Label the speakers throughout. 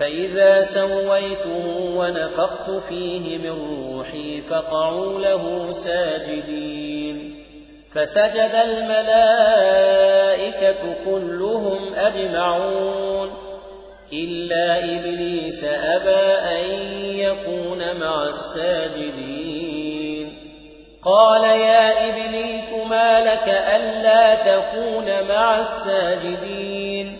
Speaker 1: فإذا سويته ونفخت فيه من روحي فقعوا له ساجدين. فسجد الملائكة كلهم أجمعون. إلا إبليس أبى أن يكون مع الساجدين. قال يا إبليس ما لك ألا تكون مع الساجدين.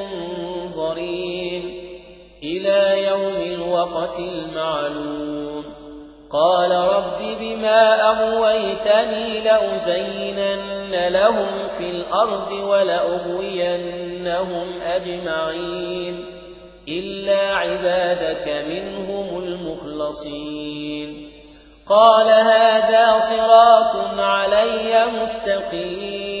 Speaker 1: إلى يوم الوقت المعلوم. قال رب بما أغويتني لأزينن لهم في الأرض ولأغوينهم أجمعين. إلا عبادك منهم المخلصين. قال هذا صراط علي مستقيم.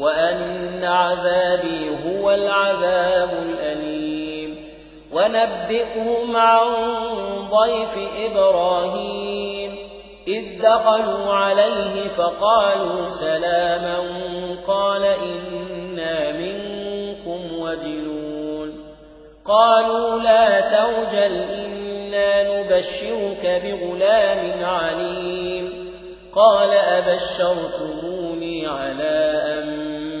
Speaker 1: وأن عذابي هو العذاب الأليم. ونبئهم عن ضيف إبراهيم. إذ دخلوا عليه فقالوا سلاما قال إنا منكم وجلون قالوا لا توجل إنا نبشرك بغلام عليم. قال أبشرتموني على أن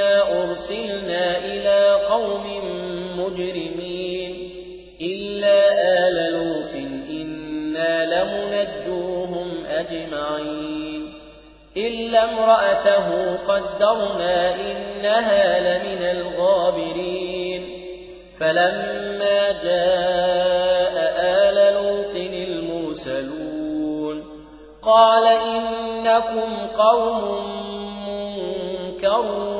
Speaker 1: إنا أرسلنا إلى قوم مجرمين إلا آل لوط إنا لمنجوهم أجمعين إلا امرأته قدرنا إنها لمن الغابرين فلما جاء آل لوط المرسلون قال إنكم قوم منكرون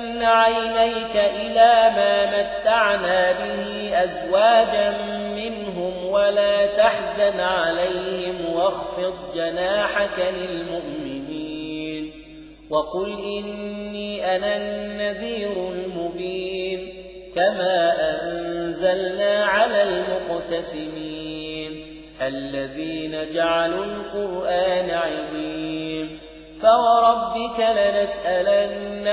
Speaker 1: عينيك إلى ما متعنا به أزواجا منهم ولا تحزن عليهم واخفض جناحك للمؤمنين وقل إني أنا النذير المبين كما أنزلنا على المقتسمين الذين جعلوا القرآن عظيم فوربك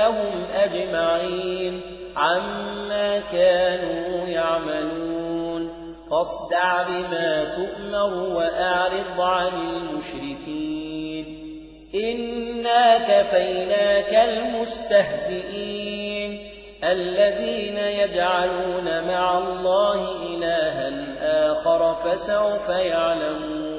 Speaker 1: لنسألنهم أجمعين عما كانوا يعملون. فاصدع بما تؤمر وأعرض عن المشركين. إنا كفيناك المستهزئين الذين يجعلون مع الله إلها آخر فسوف يعلمون.